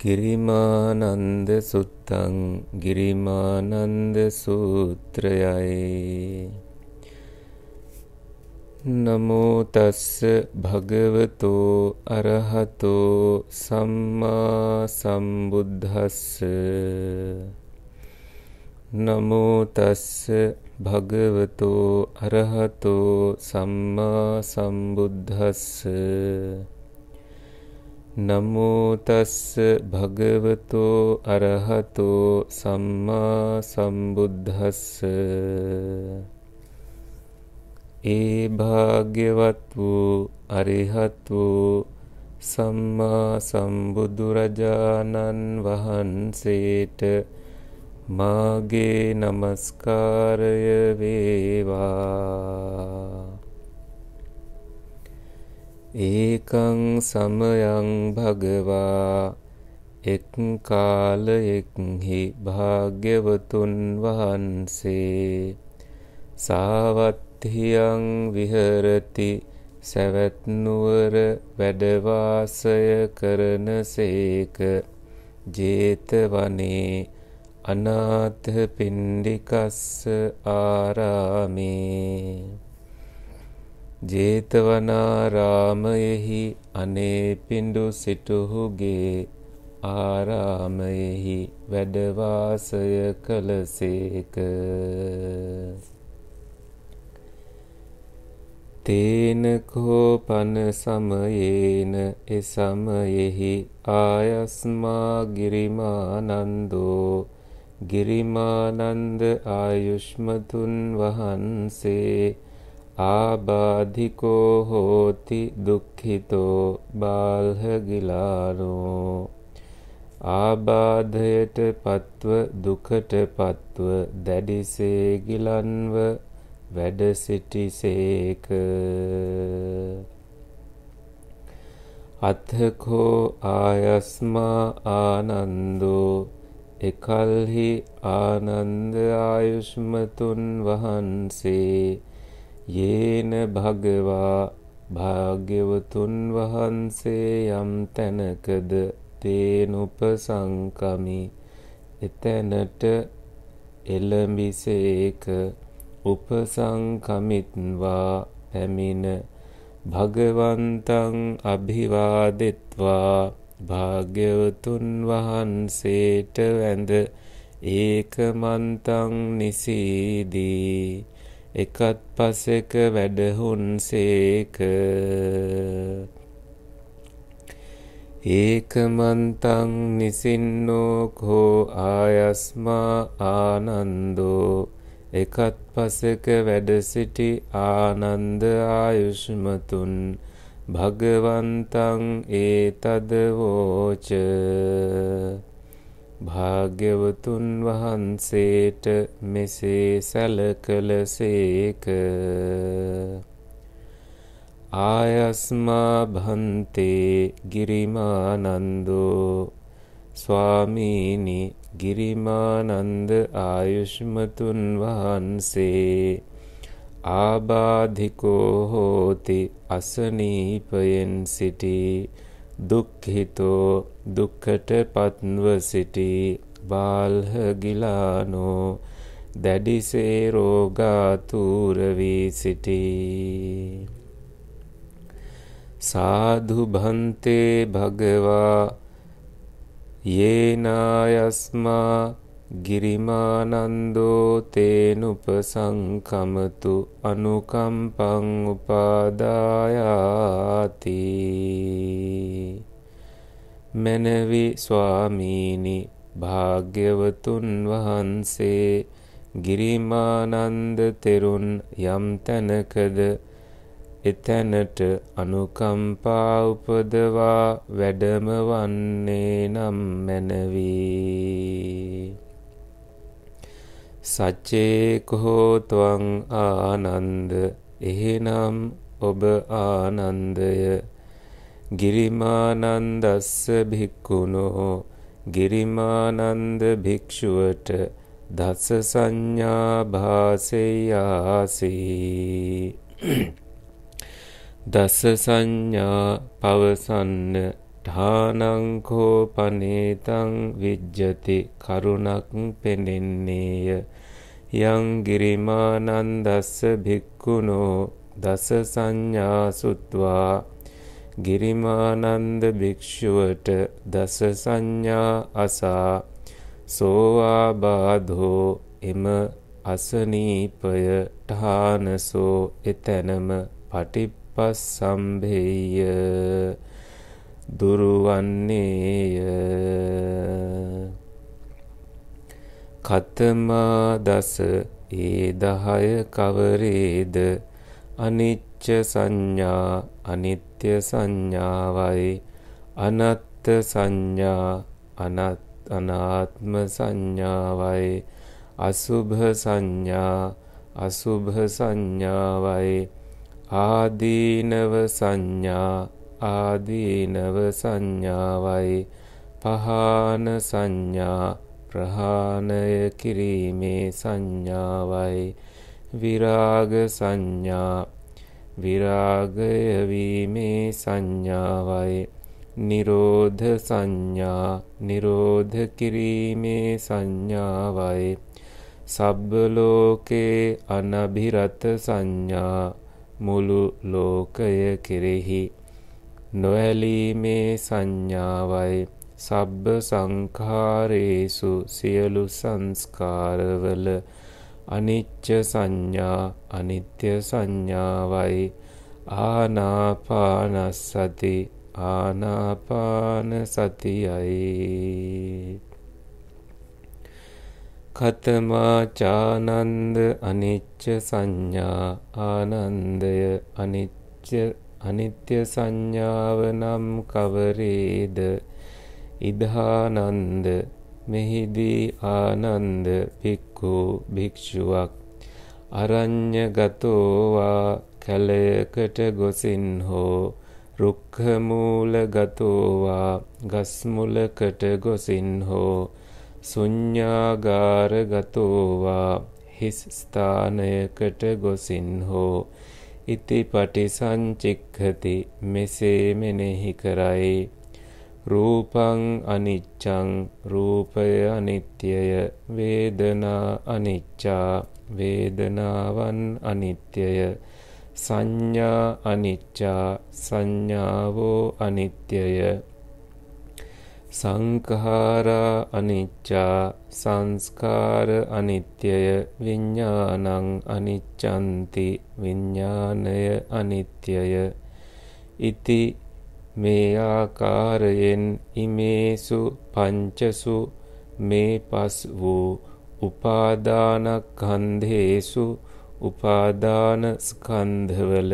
ගිරිමානන්ද සුත්තං ගිරිමානන්ද සූත්‍රයයි. නමෝ තස්ස භගවතෝ අරහතෝ සම්මා සම්බුද්දස්ස. නමෝ තස්ස භගවතෝ අරහතෝ සම්මා සම්බුද්දස්ස. නමෝ තස්ස භගවතෝ අරහතෝ සම්මා සම්බුද්දස්ස ඒ භාග්‍යවත් වූ අරිහත් වූ සම්මා සම්බුදුරජාණන් වහන්සේට මාගේ নমස්කාරය වේවා ඒකං සමයං භගවා එක් කාලයෙක්හි භාග්‍යවතුන් වහන්සේ සාවත්හියං විහරති සැවැත්නුවර වැඩවාසය කරනසේක ජේතවනේ අනාථ පින්ඩිකස්ස ආරාමේ ජේතවනාරාමයෙහි අනේපිඩු සිටුහුගේ ආරාමයෙහි වැඩවාසය කළසේක. තේනකෝ පන සමයේන එසමයෙහි ආයස්මා ගිරිමානන්දෝ ගිරිමානන්ද ආයුෂ්මතුන් වහන්සේ ආබාධිකෝ හෝති දුක්ඛිතෝ බාල්හගිලානෝ. ආබාධයට පත්ව දුකට පත්ව දැඩිසේ ගිලන්ව වැඩ සිටිසේක අත්හකෝ ආයස්මා ආනන්දෝ. එකල්හි ආනන්ද ආයුෂ්මතුන් වහන්සේ. යේන භගවා භාග්‍යවතුන් වහන්සේ යම් තැනකද තේනුපසංකමි. එතැනට එළඹිසේක උපසංකමිත්වා පැමිණ භගවන්තං අභිවාදෙත්වා. භාග්‍යවතුන් වහන්සේට වැඳ ඒකමන්තං නිසීදී. එකත් පසෙක වැඩහුන්සේක ඒකමන්තං නිසින්නෝකෝ ආයස්මා ආනන්දෝ. එකත් පසක වැඩ සිටි ආනන්ද ආයුෂ්මතුන්. භගවන්තං ඒතදවෝච භාග්‍යවතුන් වහන්සේට මෙසේ සැලකලසේක ආයස්මා භන්තේ ගිරිමානන්දෝ ස්වාමීනි ගිරිමානන්ද ආයුෂ්මතුන් වහන්සේ ආබාධිකෝ හෝති අසනීපයෙන් සිටී දුක්ඛිතෝ දුක්කට පත්ව සිටි බාල්හ ගිලානෝ දැඩිසේ රෝගාතුර වී සිටී. සාධු භන්තේ භගවා යේනායස්මා ගිරිමානන්දෝ තේනුපසංකමතු අනුකම්පං උපාදායාති. මැනවි ස්වාමීනි භාග්‍යවතුන් වහන්සේ ගිරිමානන්ද තෙරුන් යම් තැනකද එතැනට අනුකම්පා උපදවා වැඩම වන්නේ නම් මැනවී. සච්චේකහෝ ත්වං ආනන්ද. එහෙනම් ඔබ ආනන්දය. ගිරිමානන්දස්ස භික්කුණෝ ගිරිමානන්ද භික්ෂුවට දස සංඥා භාසෙයාසී දස සංඥා පවසන්න ඨානං පනේතං විජ්ජති කරුණක් පෙනෙන්නේය. යං ගිරිමානන්දස්ස භික්ඛුනෝ දස සංඥා සුත්වා ගිරිමානන්ද භික්ෂුවට දස සංඥා අසා. සෝවාබාධෝ එම අසනීපය ඨානසෝ එතැනම පටිප්පස්සම්භේය දුරුවන්නේය. කතමා දස ඒ දහය කවරේද? අනිච්ච සංඥා අනිත්‍ය සංඥාවයි. අනත්ත් සංඥා අනත් අනාත්ම සංඥාවයි. අසුභ සංඥා අසුභ සංඥාවයි. ආදීනව සංඥා ආදීනව සංඥාවයි. පහාන සංඥා ප්‍රහාණය කිරීමේ සංඥාවයි. විරාග සංඥා. විරාගය වීමේ සංඥාවයි. නිරෝධ සංඥා. නිරෝධ කිරීමේ සංඥාවයි. සබ්බ ලෝකේ අනබිරත සංඥා. මුළු ලෝකය කෙරෙහි නොඇලීමේ සංඥාවයි. සබ්බ සංඛාරේසු සියලු සංස්කාරවල අනිච්ච සංඥා අනිත්‍ය සංඥාවයි. ආනාපානස්සති ආනාපාන සතියයි කතමාචානන්ද අනිච්ච සංඥා ආනන්දය අනිච්ච අනිත්‍ය සංඥාව නම් කවරේද? ඉදහානන්ද මෙහිදී ආනන්ද භික්ඛු භික්ෂුවක් අරඤ්‍යගතෝවා කැලයකට ගොසින් හෝ රුක්ඛ මූලගතෝවා ගස් මුලකට ගොසින් හෝ ශුඤ්ඤාගාරගතෝවා හිස් ස්ථානයකට ගොසින් හෝ ඉතිපටි සංචික්ඛති මෙසේ මෙනෙහි කරයි. රූපං අනිච්චං රූපය අනිත්‍යය වේදනා අනිච්චා වේදනාවන් අනිත්‍යය සංඥා අනිච්චා සංඥාවෝ අනිත්‍යය සංඛාරා අනිච්චා සංස්කාර අනිත්‍යය විඥානං අනිච්ඡන්ති විඥානය අනිත්‍යය ඉති මේ ආකාරයෙන් ඉමේසු පංචසු මේ පස් වූ උපාදානස්කන්ධේසු උපාදාන ස්කන්ධවල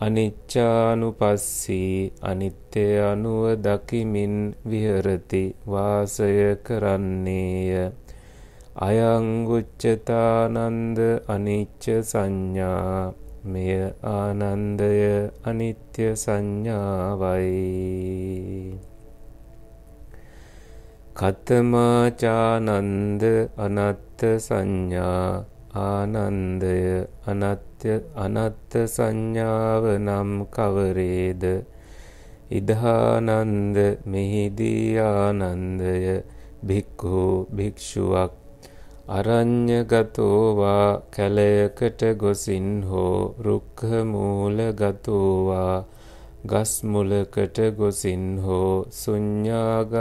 අනිච්චානුපස්සී අනිත්‍ය අනුව දකිමින් විහෙරති වාසය කරන්නේය. අයං උච්චතානන්ද අනිච්ච සංඥා මෙය ආනන්දය අනිත්‍ය සංඥාවයි. කතමාචානන්ද අනත්ත සංඥා ආනන්දය අනත්‍ය අනත්ත සංඥාව නම් කවරේද? ඉදහානන්ද මෙහිදී ආනන්දය භික්ඛු භික්ෂුවක් අරඤ්‍යගතෝවා කැලයකට ගොසින් හෝ රුක්ඛ මූලගතෝවා ගස් මුලකට ගොසින් හෝ ශුඤ්ඤාගාරගතෝවා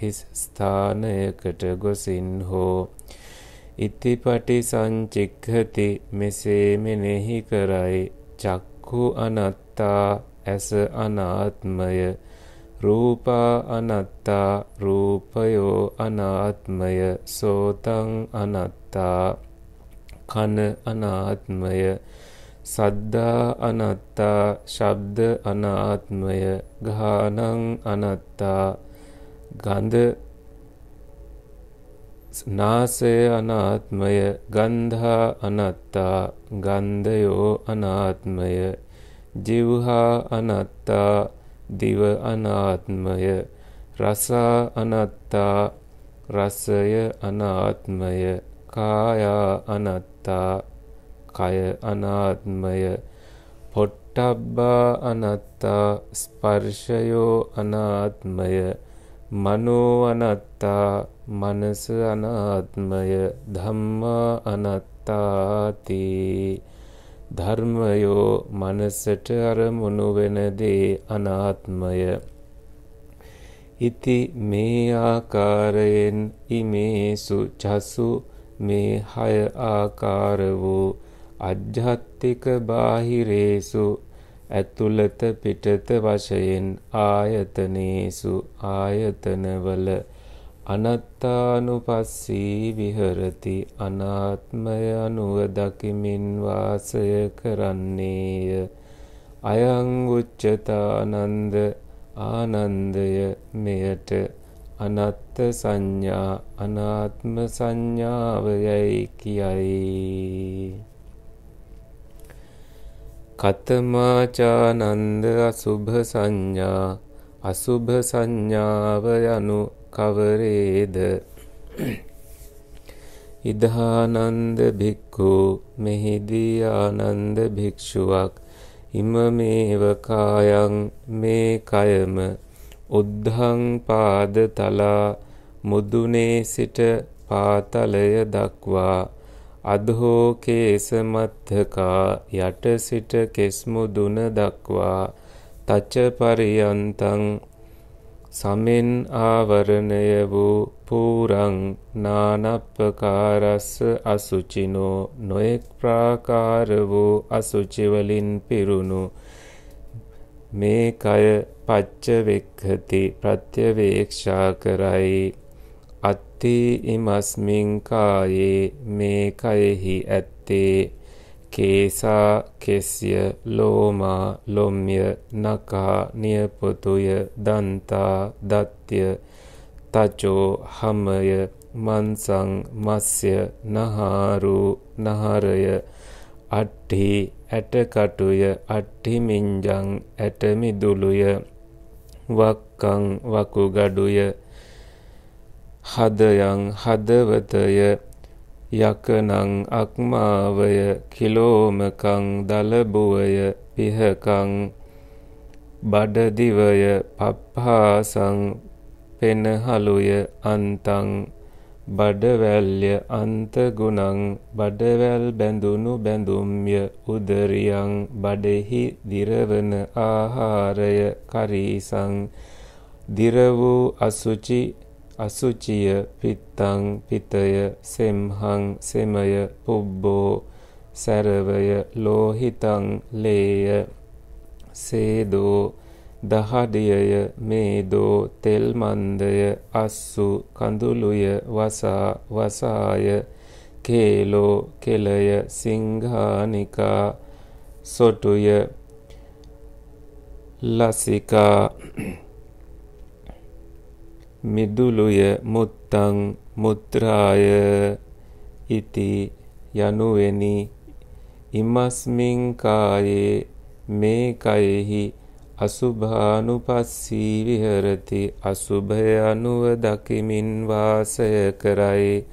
හිස් ස්ථානයකට ගොසින් හෝ ඉතිපටි සංචික්ඛති මෙසේ මෙනෙහි කරයි චක්ඛු අනත්තා ඇස අනාත්මය රූපා අනත්තා රූපයෝ අනාත්මය සෝතං අනත්තා කන අනාත්මය සද්දා අනත්තා ශබ්ද අනාත්මය ගානං අනත්තා ගන්ධ නාසය අනාත්මය ගන්ධා අනත්තා ගන්ධයෝ අනාත්මය ජිව්හා අනත්තා දිව අනාත්මය රසා අනත්තා රසය අනාත්මය කායා අනත්තා කය අනාත්මය පොට්ට පොට්ටබ්බා අනත්තා ස්පර්ශයෝ අනාත්මය මනෝ අනත්තා මනස අනාත්මය ධම්මා අනත්තාති. ධර්මයෝ මනසට අරමුණු වෙන දේ අනාත්මය. ඉති මේ ආකාරයෙන් ඉමේසු චසු මේ හය ආකාර වූ අජ්ජත්තික බාහිරේසු ඇතුළත පිටත වශයෙන් ආයතනේසු ආයතනවල අනත්තානුපස්සී විහරති අනාත්මය අනුව දකිමින් වාසය කරන්නේය. අයං උච්චතානන්ද ආනන්දය මෙයට අනත්ත සංඥා අනාත්ම සංඥාවයයි කියයි. කතමාචානන්ද අසුභ සංඥා අසුභ සංඥාව යනු කවරේද? ඉදහානන්ද භික්ඛු මෙහිදී ආනන්ද භික්ෂුවක්. ඉමමේව කායං මේ කයම? උද්ධං පාද තලා මුදුනේ සිට පාතලය දක්වා. අධෝ කේස මත්තකා යට සිට කෙස් මුදුන දක්වා. තච පරියන්තං සමෙන් ආවරණය වූ පූරං නානප්පකාරස්ස අසුචිනෝ නොඑක් ප්‍රාකාර වූ අසුචි වලින් පිරුණු. මේ කය පච්ච වෙක්ඛති ප්‍රත්‍යවේක්ෂා කරයි. අත්ති ඉමස්මින් කායේ මේ කයෙහි ඇත්තේ කේසා කෙස්ය ලෝමා ලොම්ය නකා නියපොතුය දන්තා දත්ය තචෝ හමය මන්සං මස්ය නහාරු නහරය අට්ඨි ඇටකටුය අට්ඨි මින්ජං ඇටමිදුලුය වක්කං වකුගඩුය හදයන් හදවතය යකනං අක්මාවය කිලෝමකං දලබුවය පිහකං බඩදිවය පප්පාසං පෙනහළුය අන්තං බඩවැල්ය අන්තගුණං බඩවැල් බැඳුණු බැඳුම්ය උදරියං බඩෙහි දිරවන ආහාරය කරීසං දිර වූ අසුචි අසුචිය පිත්තං පිතය සෙම්හං සෙමය පුබ්බෝ සැරවය ලෝහිතං ලේය සේදෝ දහඩියය මේදෝ තෙල් මන්දය අස්සු කඳුළුය වසා වසාය කේලෝ කෙලය සිංහානිකා සොටුය ලසිකා මිදුලුය මුත්තං මුත්‍රාය ඉති යනුවෙනි. ඉමස්මින් කායේ මේ කයෙහි අසුභානුපස්සී විහෙරති. අසුභය අනුව දකිමින් වාසය කරයි.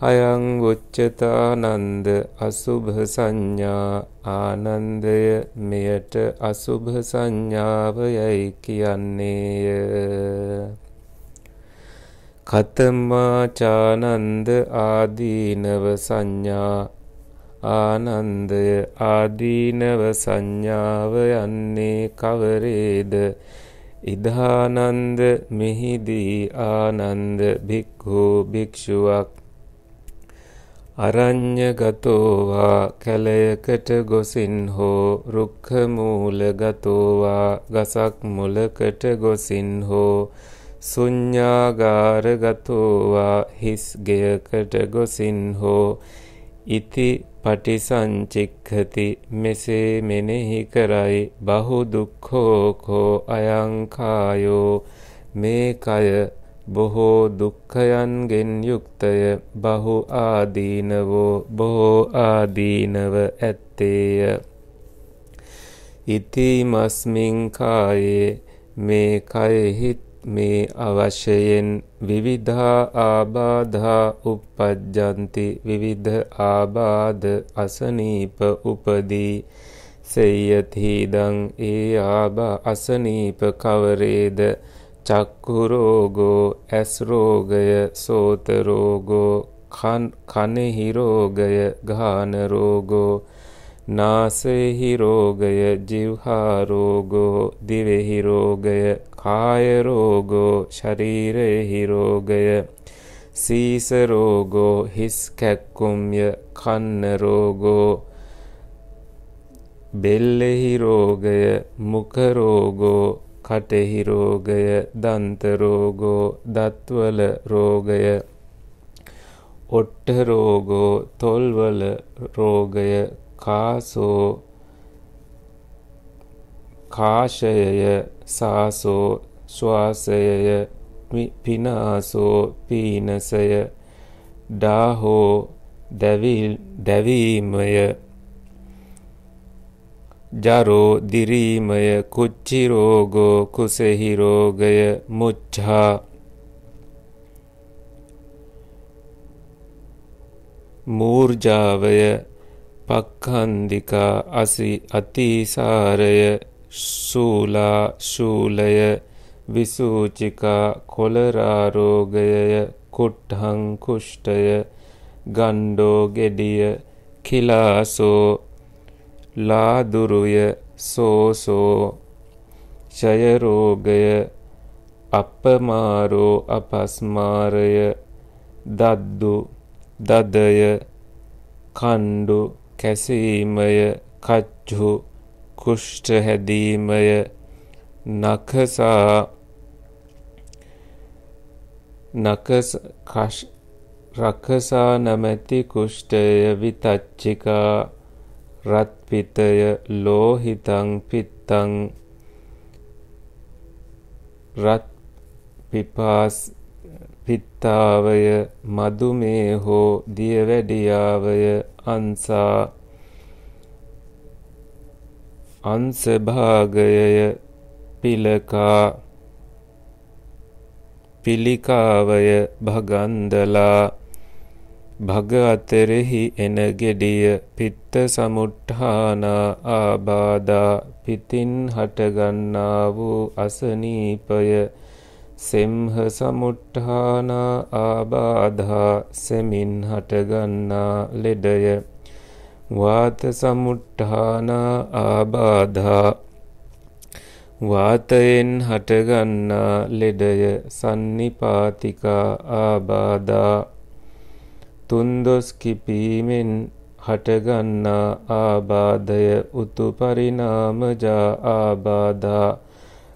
අයං උච්චතානන්ද අසුභ සංඥා ආනන්දය මෙයට අසුභ සංඥාව යයි කියන්නේය. කතමාචානන්ද ආදීනව සංඥා. ආනන්දය ආදීනව සංඥාව යන්නේ කවරේද? ඉදානන්ද මෙහිදී ආනන්ද භික්ඛු භික්ෂුවක්. අරඤ්‍යගතෝවා කැලයකට ගොසින් හෝ රුක්ඛ මූලගතෝවා ගසක් මුලකට ගොසින් හෝ සුඤ්ඤාගාරගතෝවා හිස් ගෙයකට ගොසින් හෝ ඉති පටිසංචික්ඛති මෙසේ මෙනෙහි කරයි බහු දුක්ඛෝකෝ අයං කායෝ මේ කය බොහෝ දුක්ඛයන්ගෙන් යුක්තය බහු ආදීනවෝ බොහෝ ආදීනව ඇත්තේය. ඉතිමස්මින් කායේ මේ කයෙහි මේ අවශ්‍යයෙන් විවිධා ආබාධා uppajjanti විවිධ ආබාධ අසනීප උපදී සෙය්‍යතිදං ඒ ආබ අසනීප කවරේද චක්කු රෝගෝ ඇස් රෝගය සෝත රෝගෝ කනෙහි රෝගය ගාන රෝගෝ නාසයෙහි රෝගය ජීවහා රෝගෝ දිවෙහි රෝගය කාය රෝගෝ ශරීරයෙහි රෝගය සීස රෝගෝ හිස් කැක්කුම්ය කන්න රෝගෝ බෙල්ලෙහි රෝගය මුඛ රෝගෝ කටෙහි රෝගය දන්ත රෝගෝ දත්වල රෝගය ඔට්ට රෝගෝ තොල්වල රෝගය කාසෝ කාශයය සාසෝ ශ්වාසයය පිනාසෝ පීනසය ඩාහෝ දැවීමය ජරෝ දිරීමය කුච්චි රෝගෝ කුසෙහි රෝගය මුච්ඡා මූර්ජාවය පක්ඛන්දිකා අසි අතිසාරය ශූලා ශූලය විසූචිකා කොලරා රෝගයය කුට්ටං කුෂ්ඨය ගණ්ඩෝ ගෙඩිය කිලාසෝ ලාදුරුය සෝසෝ ඡය රෝගය අපමාරෝ අපස්මාරය දද්දු දදය කණ්ඩු කැසීමය කච්චු කුෂ්ඨ හැදීමය නඛසා නකස රක්කසා නැමැති කුෂ්ඨය විතච්චිකා රත්පිතය ලෝහිතං පිත්තං රත් පිපාස් පිත්තාවය මදුමේහෝ දියවැඩියාවය අන්සා අංශභාගයය පිලකා පිලිකාවය භගන්දලා භග අතරෙහි එන ගෙඩිය පිත්ත සමුට්ඨානා ආබාධා පිතින් හටගන්නා වූ අසනීපය සෙම්හ සමුට්ඨානා ආබාධා සෙමින් හටගන්නා ලෙඩය වාත සමුට්ඨානා ආබාධා. වාතයෙන් හටගන්නා ලෙඩය සන්නිපාතිකා ආබාධා. තුන්දොස් කිපීමෙන් හටගන්නා ආබාධය උතු පරිණාමජා ආබාධා.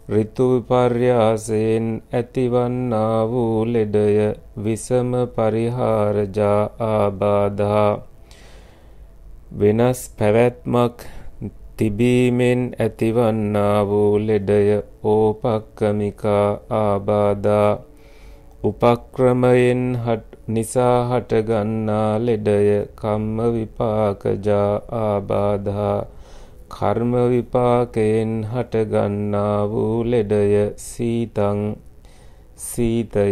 ඍතු විපර්යාසයෙන් ඇතිවන්නා වූ ලෙඩය විසම පරිහාරජා ආබාධා. වෙනස් පැවැත්මක් තිබීමෙන් ඇතිවන්නා වූ ලෙඩය ඕපක්කමිකා ආබාධා උපක්‍රමයෙන් නිසා හටගන්නා ලෙඩය කම්ම විපාකජා ආබාධා කර්ම විපාකයෙන් හටගන්නා වූ ලෙඩය සීතං සීතය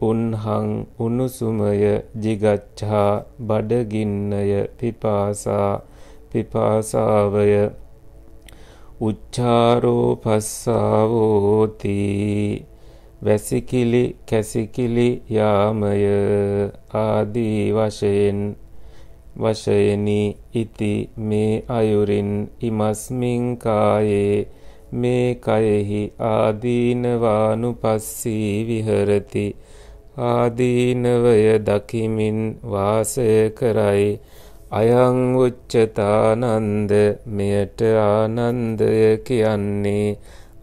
උන්හං උණුසුමය jigacchා බඩගින්නය පිපාසා පිපාසාවය උච්චාරෝ පස්සාවෝති වැසිකිලි කැසිකිලි යාමය ආදී වශයෙන් වශයෙනි ඉති මේ අයුරින් ඉමස්මින් කායේ මේ කයෙහි ආදීනවානුපස්සී විහරති ආදීනවය දකිමින් වාසය කරයි. අයං උච්චතානන්ද මෙයට ආනන්දය කියන්නේ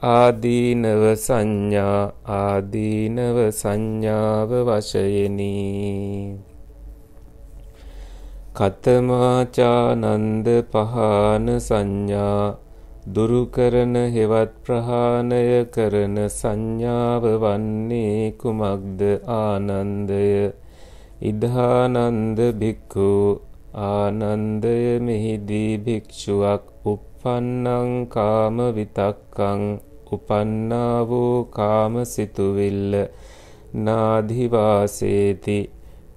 ආදීනව සංඥා ආදීනව සංඥාව වශයෙනි. කතමාචානන්ද පහාන සංඥා දුරු කරන හෙවත් ප්‍රහාණය කරන සංඥාව වන්නේ කුමක්ද? ආනන්දය. ඉදානන්ද භික්ඛු ආනන්දය මෙහිදී භික්ෂුවක් uppannං කාම විතක්කං උපන්නා වූ කාම සිතුවිල්ල නාධිවාසේති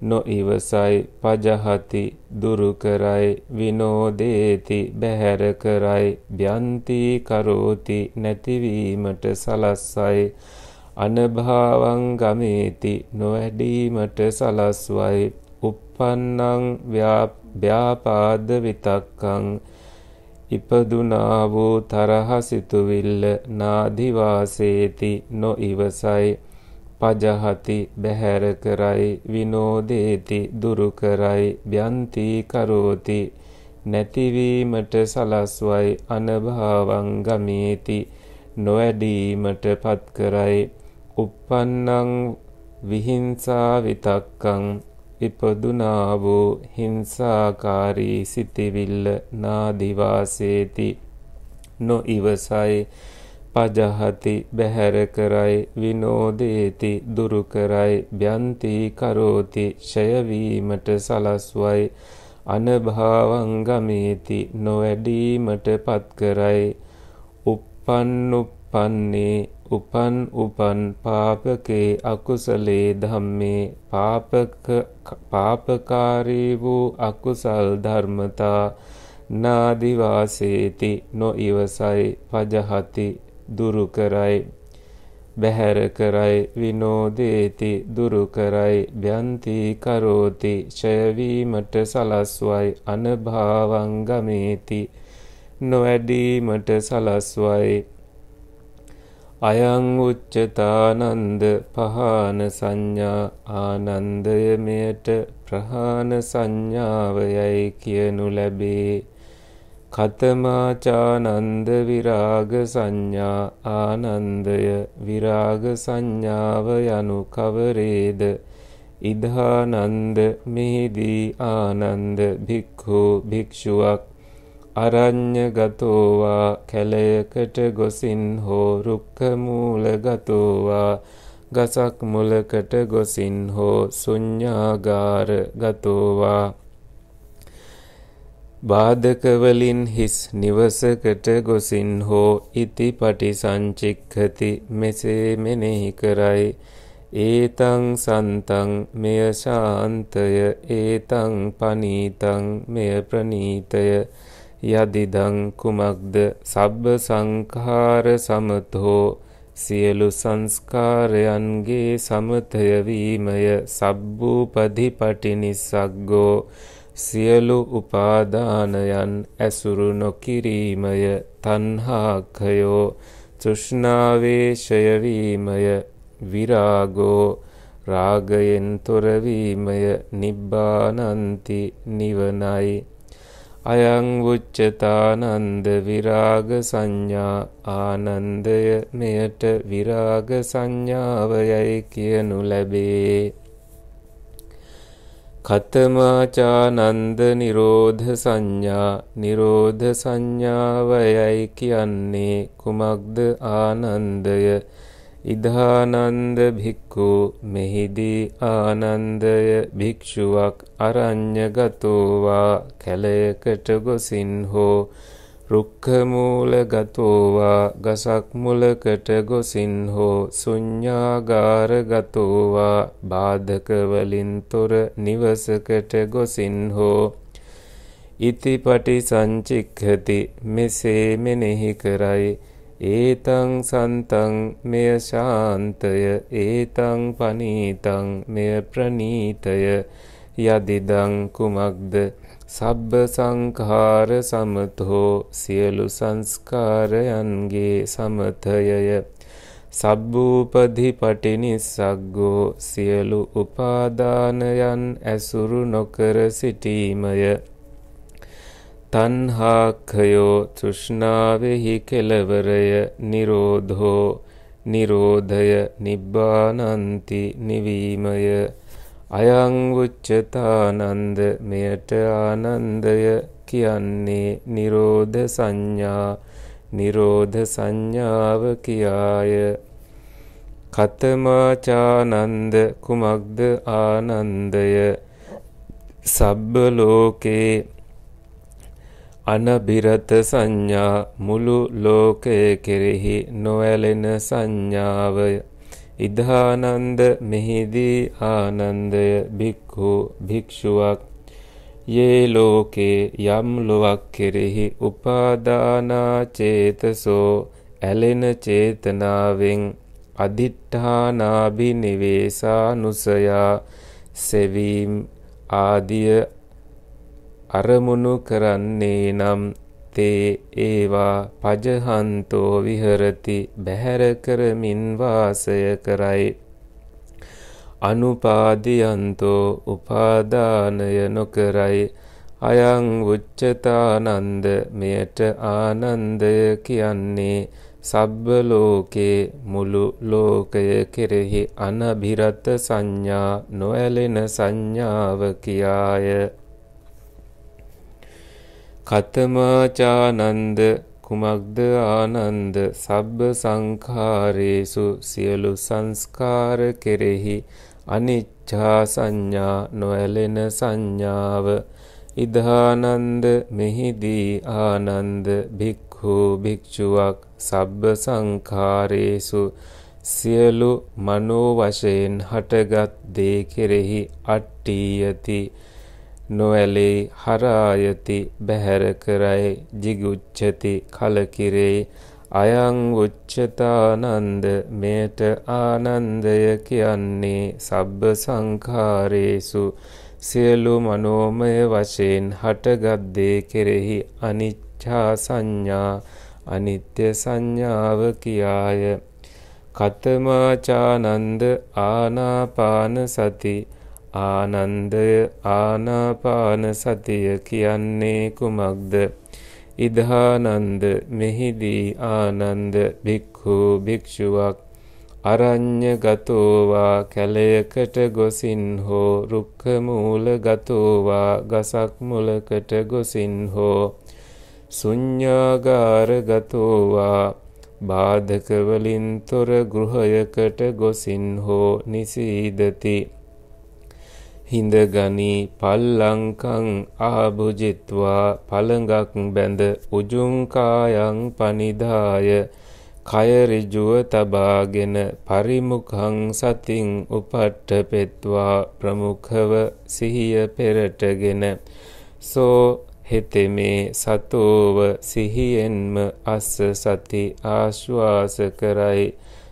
නොඉවසයි පජහති දුරු කරයි විනෝදේති බහැර කරයි ව්‍යන්ති කරෝති නැතිවීමට සලස්සයි අනභාවං ගමේති නොවැඩීමට සලස්වයි uppannං ව්‍යාපාද විතක්කං ඉපදුනා වූ තරහ සිතුවිල්ල නාදිවාසේති නොඉවසයි පජහති බැහැර කරයි විනෝදේති දුරු කරයි ව්‍යන්ති කරෝති නැතිවීමට සලස්වයි අනභාවං ගමේති නොවැඩීමට පත් කරයි uppannං විහිංසා විතක්කං ඉපදුනා වූ හිංසාකාරී සිතිවිල්ල නාදිවාසේති නොඉවසයි පජහති බැහැර කරයි විනෝදේති දුරු කරයි ව්‍යන්ති කරෝති ෂයවීමට සලස්වයි අනභාවං ගමේති නොවැඩීමට පත් කරයි uppannuppanනේ උපන් උපන් පාපකේ අකුසලේ ධම්මේ පාපක පාපකාරී වූ අකුසල් ධර්මතා නාදිවාසේති නොඉවසයි පජහති දුරු කරයි බැහැර කරයි විනෝදේති දුරු කරයි ව්‍යන්ති කරෝති ඡයවීමට සලස්වයි අනභාවං ගමේති නොවැඩීමට සලස්වයි. අයං උච්චතානන්ද පහාන සංඥා ආනන්දය මෙයට ප්‍රහාණ සංඥාවයයි කියනු ලැබේ. කතමාචානන්ද විරාග සංඥා ආනන්දය විරාග සංඥාව යනු කවරේද ඉදානන්ද මෙහිදී ආනන්ද භික්ඛු භික්ෂුවක් අරඤ්‍යගතෝවා කැලයකට ගොසින් හෝ රුක්ක මූලගතෝවා ගසක් මුලකට ගොසින් හෝ ශුඤ්ඤාගාර ගතෝවා බාධක වලින් හිස් නිවසකට ගොසින් හෝ ඉති පටිසංචික්ඛති මෙසේ මෙනෙහි කරයි. ඒතං සන්තං මෙය ශාන්තය ඒතං පනීතං මෙය ප්‍රනීතය. යදිදං කුමක්ද? සබ්බ සංඛාර සමතෝ. සියලු සංස්කාරයන්ගේ සමතය වීමය. සබ්බූපදීපටි නිස්සග්ගෝ. සියලු උපාදානයන් ඇසුරු නොකිරීමය තණ්හාඛයෝ තෘෂ්ණාවේශය වීමය විරාගෝ රාගයෙන් තොරවීමය නිබ්බානන්ති නිවනයි. අයං උච්චතානන්ද විරාග සංඥා ආනන්දය මෙයට විරාග සංඥාවයයි කියනු ලැබේ. කතමාචානන්ද නිරෝධ සංඥා නිරෝධ සංඥාවයයි කියන්නේ කුමක්ද ආනන්දය? ඉදානන්ද භික්ඛු මෙහිදී ආනන්දය භික්ෂුවක් අරඤ්‍යගතෝවා කැලයකට ගොසින් හෝ රුක්ඛ මූලගතෝවා ගසක් මුලකට ගොසින් හෝ ශුඤ්ඤාගාරගතෝවා බාධක වලින් තොර නිවසකට ගොසින් හෝ ඉතිපටි සංචික්ඛති මෙසේ මෙනෙහි කරයි. ඒතං සන්තං මෙය ශාන්තය ඒතං පනීතං මෙය ප්‍රනීතය. යදිදං කුමක්ද? සබ්බ සංඛාර සමතෝ සියලු සංස්කාරයන්ගේ සමතයය සබ්බූපධිපටි නිස්සග්ගෝ සියලු උපාදානයන් ඇසුරු නොකර සිටීමය. තණ්හාඛයෝ තෘෂ්ණාවෙහි කෙලවරය නිරෝධෝ නිරෝධය නිබ්බානන්ති නිවීමය. අයං උච්චතානන්ද මෙයට ආනන්දය කියන්නේ නිරෝධ සංඥා නිරෝධ සංඥාව කියාය. කතමාචානන්ද කුමක්ද ආනන්දය? සබ්බ ලෝකේ අනබිරත සංඥා මුළු ලෝකය කෙරෙහි නොඇලෙන සංඥාවය. ඉදානන්ද මෙහිදී ආනන්දය භික්ඛු භික්ෂුවක්. යේ ලෝකේ යම් ලොවක් කෙරෙහි උපාදානා චේතසෝ ඇලෙන චේතනාවෙන් අදිඨානාබිනිවේසානුසයා සෙවීම් ආදිය අරමුණු කරන්නේ නම් තේ ඒවා පජහන්තෝ විහරති බැහැර කරමින් වාසය කරයි. අනුපාදියන්තෝ උපාදානය නොකරයි. අයං උච්චතානන්ද මෙයට ආනන්දය කියන්නේ සබ්බ ලෝකේ මුළු ලෝකය කෙරෙහි අනබිරත සංඥා නොඇලෙන සංඥාව කියාය. කතමාචානන්ද කුමක්ද ආනන්ද? සබ්බ සංඛාරේසු සියලු සංස්කාර කෙරෙහි අනිච්ඡා සංඥා නොඇලෙන සංඥාව. ඉදානන්ද මෙහිදී ආනන්ද භික්ඛු භික්ෂුවක් සබ්බ සංඛාරේසු සියලු මනෝ වශයෙන් හටගත් දේ කෙරෙහි අට්ඨියති. නොඇලේ හරායති බැහැර කරයි jigucchati කලකිරේ. අයං උච්චතානන්ද මේට ආනන්දය කියන්නේ සබ්බ සංඛාරේසු. සියලු මනෝමය වශයෙන් හටගත් දේ කෙරෙහි අනිච්චා සංඥා අනිත්‍ය සංඥාව කියාය. කතමාචානන්ද ආනාපාන සති. ආනන්දය ආනාපාන සතිය කියන්නේ කුමක්ද? ඉදානන්ද මෙහිදී ආනන්ද භික්ඛු භික්ෂුවක් අරඤ්‍ය ගතෝවා කැලයකට ගොසින් හෝ රුක්ඛ මූල ගතෝවා ගසක් මුලකට ගොසින් හෝ ශුඤ්ඤාගාර ගතෝවා බාධක වලින් තොර ගෘහයකට ගොසින් හෝ නිසීදති හිඳගනි පල්ලංකං ආභුජිත්වා පළඟක් බැඳ උජුං කායං පනිදාය කය ඍජුව තබාගෙන පරිමුඛං සතින් උපට්ඨපෙත්වා ප්‍රමුඛව සිහිය පෙරටගෙන සෝ හෙතෙමේ සතෝව සිහියෙන්ම අස්ස සති ආශ්වාස කරයි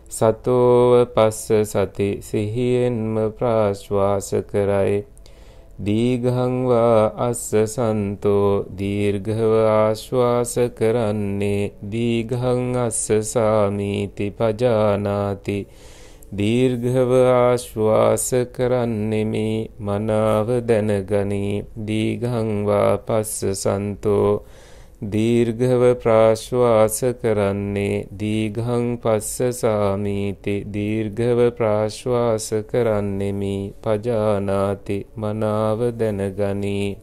සතෝව පස්ස සති සිහියෙන්ම ප්‍රාශ්වාස කරයි. දීඝං වා අස්ස සන්තෝ දීර්ඝව ආශ්වාස කරන්නේ දීඝං අස්ස සාමීති පජානාති. දීර්ඝව ආශ්වාස කරන්නෙමි මනාව දැනගනි. දීඝං වා පස්ස සන්තෝ දීර්ඝව ප්‍රාශ්වාස කරන්නේ දීඝං පස්ස සාමීති. දීර්ඝව ප්‍රාශ්වාස කරන්නෙමි පජානාති මනාව දැනගනී.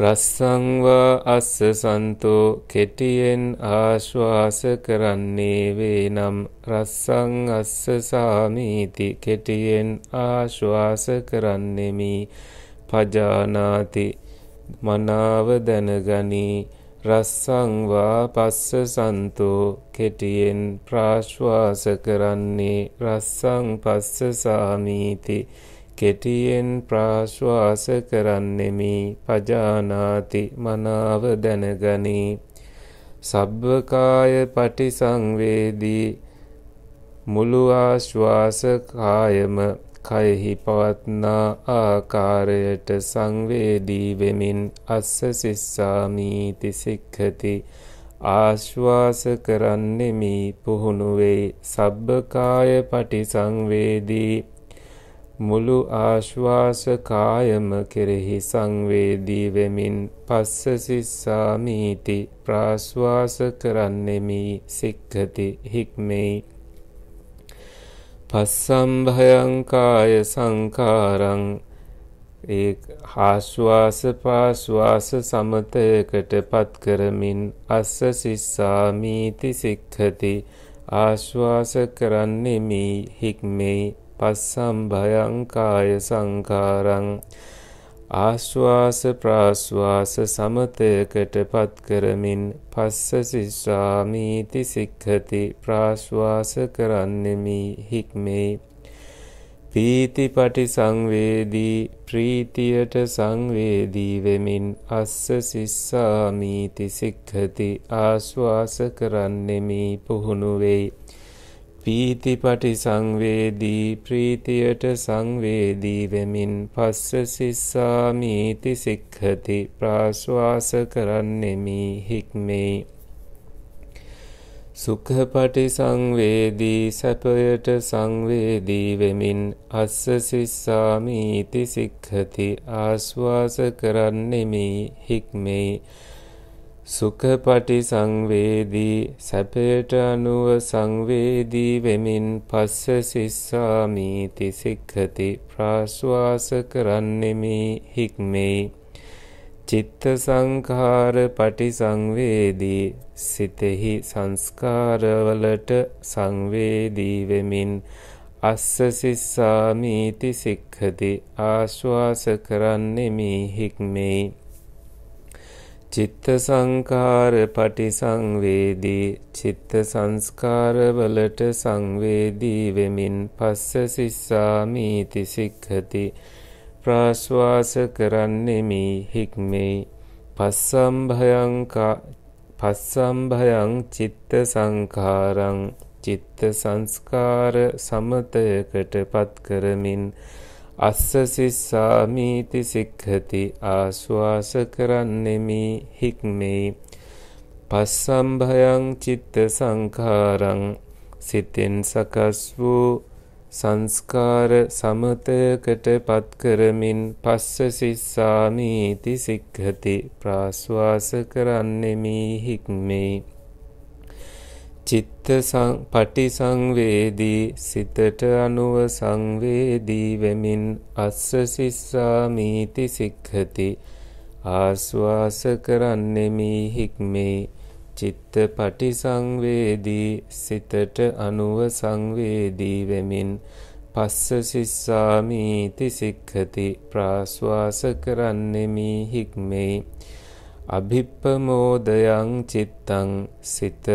රස්සං වා අස්ස සන්තෝ කෙටියෙන් ආශ්වාස කරන්නේ වේනම්. රස්සං අස්ස සාමීති කෙටියෙන් ආශ්වාස කරන්නෙමි පජානාති මනාව දැනගනී. රස්සං වා පස්ස සන්තෝ කෙටියෙන් ප්‍රාශ්වාස කරන්නේ. රස්සං පස්ස සාමීති කෙටියෙන් ප්‍රාශ්වාස කරන්නෙමි. පජානාති මනාව දැනගනී. සබ්බකාය පටිසංවේදී මුළු ආශ්වාස කායම කයෙහි පවත්නා ආකාරයට සංවේදී වෙමින් අස්ස සිස්සාමීති සික්ඛති ආශ්වාස කරන්නෙමි පුහුණු වේ සබ්බකාය පටිසංවේදී. මුළු ආශ්වාස කායම කෙරෙහි සංවේදී වෙමින් පස්ස සිස්සාමීති. ප්‍රාශ්වාස කරන්නෙමි සික්ඛති. හික්මෙයි පස්සම්භයං කාය සංකාරං ඒ ආශ්වාස පාශ්වාස සමතයකට පත් කරමින් අස්ස සිස්සාමීති සික්ඛති. ආශ්වාස කරන්නෙමි හික්මෙයි පස්සම්භයං කාය සංකාරං ආශ්වාස ප්‍රාශ්වාස සමතයකට පත් කරමින් පස්ස සිස්සාමීති සික්ඛති ප්‍රාශ්වාස කරන්නෙමි හික්මේ. පීතිපටි සංවේදී ප්‍රීතියට සංවේදී වෙමින් අස්ස සිස්සාමීති සික්ඛති ආශ්වාස කරන්නෙමි පුහුණු වෙයි. පීතිපටි සංවේදී ප්‍රීතියට සංවේදී වෙමින් පස්ස සිස්සාමීති සික්ඛති ප්‍රාශ්වාස කරන්නෙමි හික්මේ. සුඛපටි සංවේදී සැපයට සංවේදී වෙමින් අස්ස සිස්සාමීති සික්ඛති ආස්වාස කරන්නෙමි හික්මේ. සුඛපටි සංවේදී සැපයට අනුව සංවේදී වෙමින් පස්ස සිස්සාමීති සික්ඛති ප්‍රාස්වාස කරන්නෙමි හික්මේ. චිත්ත සංඛාර පටිසංවේදී සිතෙහි සංස්කාරවලට සංවේදී වෙමින් අස්ස සිස්සාමීති සික්ඛති ආශ්වාස කරන්නෙමි හික්මේ. චිත්ත සංකාර පටිසංවේදී චිත්ත සංස්කාරවලට සංවේදී වෙමින් පස්ස සිස්සාමීති සික්ඛති. ප්‍රාශ්වාස කරන්නෙමි හික්මෙයි. පස්සම්භයං පස්සම්භයං චිත්ත සංඛාරං චිත්ත සංස්කාර සමතයකට පත් කරමින් අස්ස සිස්සාමීති සික්ඛති ආශ්වාස කරන්නෙමි හික්මෙයි. පස්සම්භයං චිත්ත සංඛාරං සිතෙන් සකස් වූ සංස්කාර සමතයකට පත් කරමින් පස්ස සිස්සාමීති සික්ඛති ප්‍රාශ්වාස කරන්නෙමි හික්මේ චිත්ත පටි සංවේදී සිතට අනුව සංවේදී වෙමින් අස්ස සිස්සාමීති සික්ඛති. ආස්වාස කරන්නෙමි හික්මේ. චිත්ත පටිසංවේදී සිතට අනුව සංවේදී වෙමින් පස්ස සිස්සාමීති සික්ඛති. ප්‍රාශ්වාස කරන්නෙමි හික්මෙයි අභිප්පමෝදයං චිත්තං සිත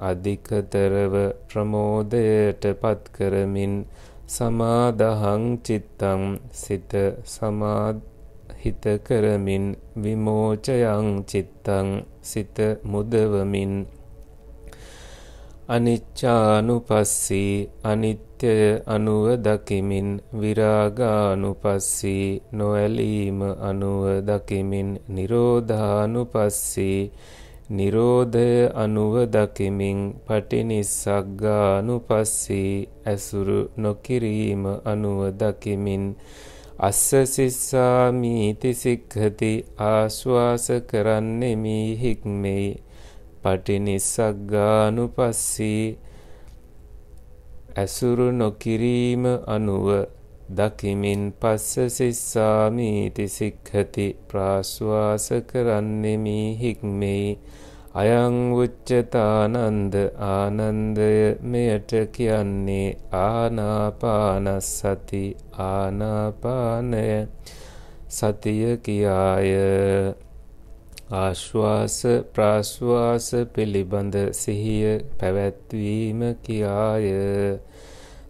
අධිකතරව ප්‍රමෝදයට පත් කරමින් සමාදහං චිත්තං සිත සමාද හිත කරමින් විමෝචයං චිත්තං සිත මුදවමින් අනිච්චානුපස්සී අනිත්‍ය අනුව දකිමින් විරාගානුපස්සී නොඇලීම අනුව දකිමින් නිරෝධානුපස්සී නිරෝධය අනුව දකිමින් පටිනිස්සග්ගානුපස්සී ඇසුරු නොකිරීම අනුව දකිමින් අස්ස සිස්සාමීති සික්ඛති ආශ්වාස කරන්නෙමි හික්මෙයි. පටිනිස්සග්ගානුපස්සී ඇසුරු නොකිරීම අනුව දකිමින් පස්ස සිස්සාමීති සික්ඛති ප්‍රාශ්වාස කරන්නෙමි හික්මෙයි අයං උච්චතානන්ද ආනන්දය මෙයට කියන්නේ ආනාපානස්සති ආනාපානය. සතිය කියාය. ආශ්වාස ප්‍රාශ්වාස පිළිබඳ සිහිය පැවැත්වීම කියාය.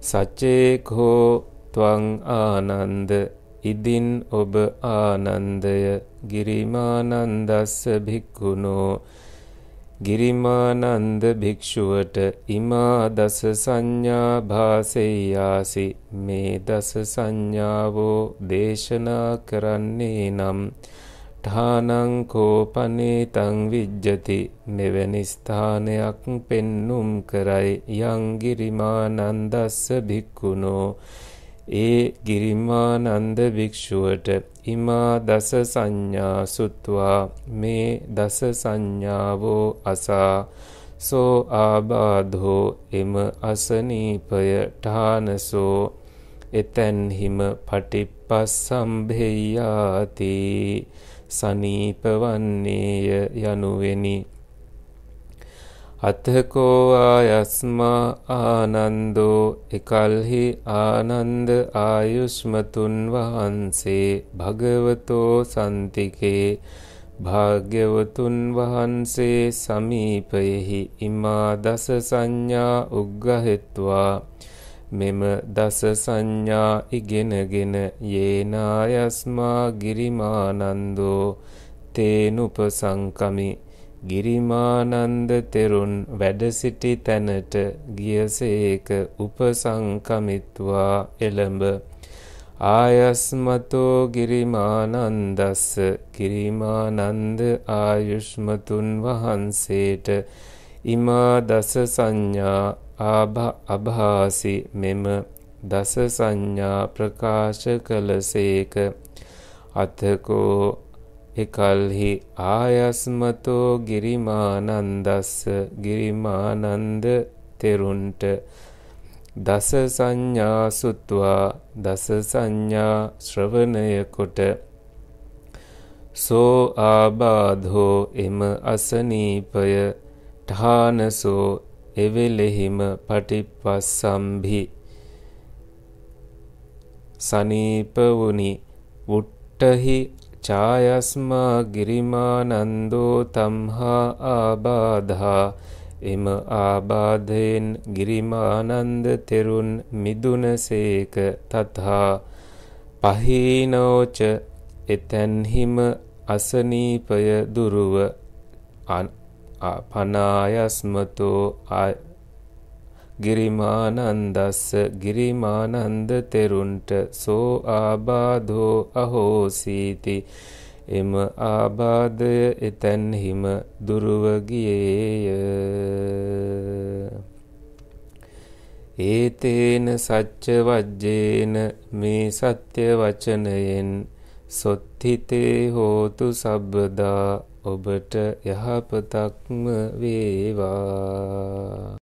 සචේකෝ ත්වං ආනන්ද ඉදින් ඔබ ආනන්දය ගිරිමානන්දස්ස භික්ඛුනෝ ගිරිමානන්ද භික්ෂුවට ඉමා දස සංඥා භාසෙයාසි මේ දස සංඥාවෝ දේශනා කරන්නේ නම් ඨානං කෝපනේතං විජ්ජති මෙවැනි ස්ථානයක් පෙන්눔 කරයි යං ගිරිමානන්දස්ස භික්ඛුනෝ ඒ ගිරිමානන්ද භික්ෂුවට ඉමා දස සංඥා සුත්වා මේ දස සංඥාවෝ අසා සෝ ආබාධෝ එම අසනීපය ඨානසෝ එතැන්හිම පටිප්පස්සම්භෙයාති සනීපවන්නේය යනුවෙනි. අතකෝ ආයස්මා ආනන්දෝ එකල්හි ආනන්ද ආයුෂ්මතුන් වහන්සේ භගවතෝ සන්තිකේ භාග්‍යවතුන් වහන්සේ සමීපයෙහි ඉමා දස සංඥා උග්ගහෙත්වා. මෙම දස සංඥා ඉගෙනගෙන යේනායස්මා ගිරිමානන්දෝ තේනුපසංකමි. ගිරිමානන්ද තෙරුන් වැඩ සිටි තැනට ගියසේක උපසංකමිත්වා එළඹ. ආයස්මතෝ ගිරිමානන්දස්ස. ගිරිමානන්ද ආයුෂ්මතුන් වහන්සේට ඉමා දස සංඥා අභාසි මෙම දස සංඥා ප්‍රකාශ කළසේක. අතකෝ එකල්හි ආයස්මතෝ ගිරිමානන්දස්ස ගිරිමානන්ද තෙරුන්ට දස සංඥා සුත්වා දස සංඥා ශ්‍රවණය කොට සෝ ආබාධෝ එම අසනීපය ඨානසෝ එවෙලෙහිම පටිපස්සම්භි සනීප වුනි වුට්ටහි ඡායස්මා ගිරිමානන්දෝ තම්හා ආබාධා. එම ආබාධයෙන් ගිරිමානන්ද තෙරුන් මිදුනසේක තථා. පහීනෝච එතැන්හිම අසනීපය දුරුව. පනායස්මතෝ ගිරිමානන්දස්ස ගිරිමානන්ද තෙරුන්ට සෝ ආබාධෝ අහෝසීති. එම ආබාධය එතැන්හිම දුරුව ගියේය ඒතේන සච්ච වජ්ජේන මේ සත්‍ය වචනයෙන් සොත්හිතේ හෝතු සබ්බදා ඔබට යහපතක්ම වේවා.